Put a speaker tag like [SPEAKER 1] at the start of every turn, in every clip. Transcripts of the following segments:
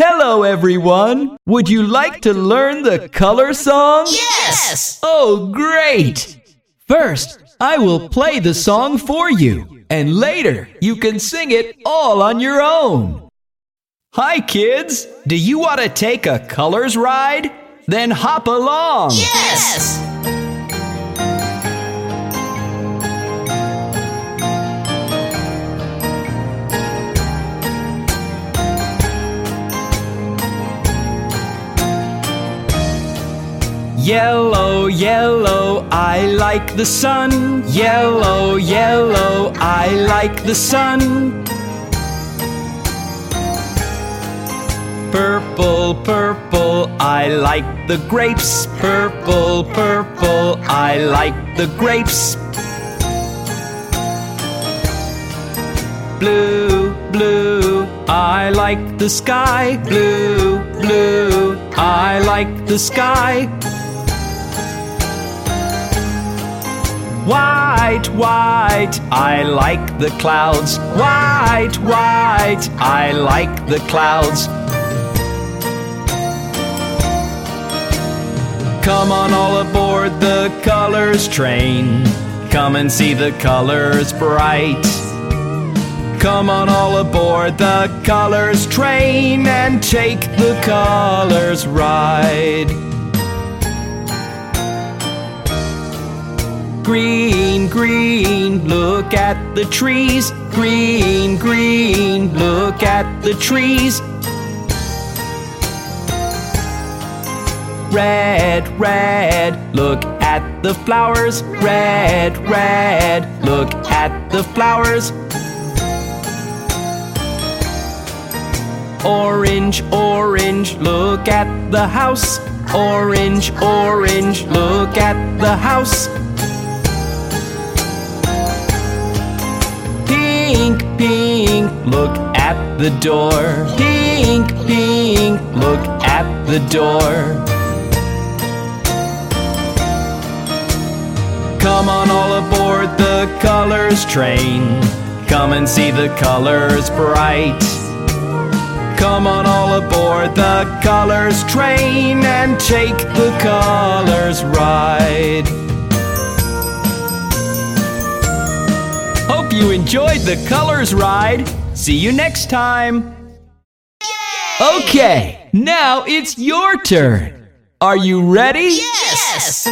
[SPEAKER 1] Hello, everyone! Would you like to learn the color song?
[SPEAKER 2] Yes!
[SPEAKER 1] Oh, great! First, I will play the song for you, and later you can sing it all on your own. Hi, kids! Do you want to take a colors ride? Then hop along!
[SPEAKER 2] Yes!
[SPEAKER 1] Yellow, yellow, I like the sun. Yellow, yellow, I like the sun. Purple, purple, I like the grapes. Purple, purple, I like the grapes. Blue, blue, I like the sky. Blue, blue, I like the sky. White, white, I like the clouds. White, white, I like the clouds. Come on all aboard the colors train. Come and see the colors bright. Come on all aboard the colors train and take the colors ride. Green, green, look at the trees. Green, green, look at the trees. Red, red, look at the flowers. Red, red, look at the flowers. Orange, orange, look at the house. Orange, orange, look at the house. Pink, look at the door. Pink, pink, look at the door. Come on all aboard the colors train. Come and see the colors bright. Come on all aboard the colors train and take the colors ride. Hope you enjoyed the colors ride. See you next time. Okay, now it's your turn. Are you ready?
[SPEAKER 2] Yes!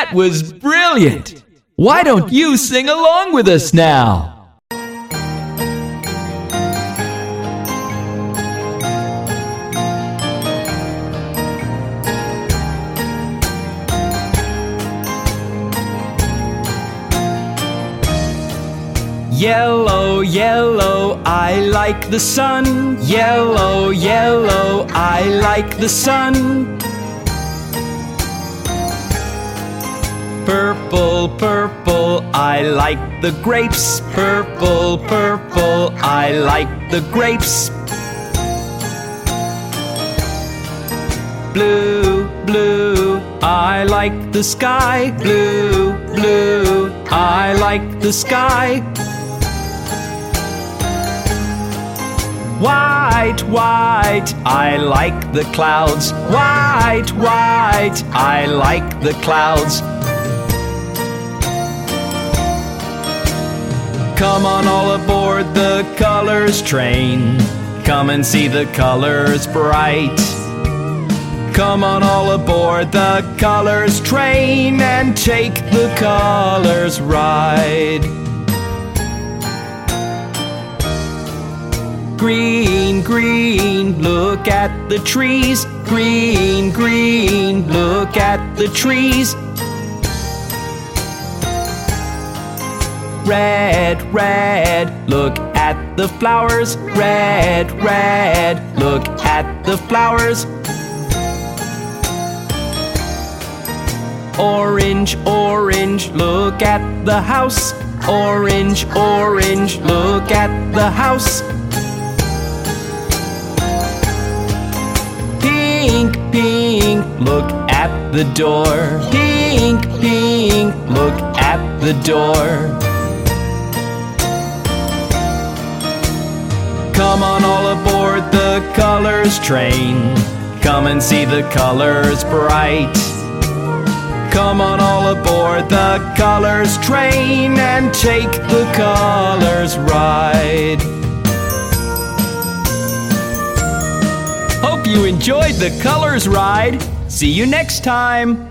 [SPEAKER 1] That was brilliant! Why don't you sing along with us now? Yellow, yellow, I like the sun. Yellow, yellow, I like the sun. Purple, purple, I like the grapes. Purple, purple, I like the grapes. Blue, blue, I like the sky. Blue, blue, I like the sky. White, white, I like the clouds. White, white, I like the clouds. Come on all aboard the colors train. Come and see the colors bright. Come on all aboard the colors train and take the colors ride. Green, green, look at the trees. Green, green, look at the trees. Red, red, look at the flowers. Red, red, look at the flowers. Orange, orange, look at the house. Orange, orange, look at the house. Pink, pink, look at the door. Pink, pink, look at the door. Come on all aboard the colors train. Come and see the colors bright. Come on all aboard the colors train and take the colors ride. Hope you enjoyed the colors ride. See you next time.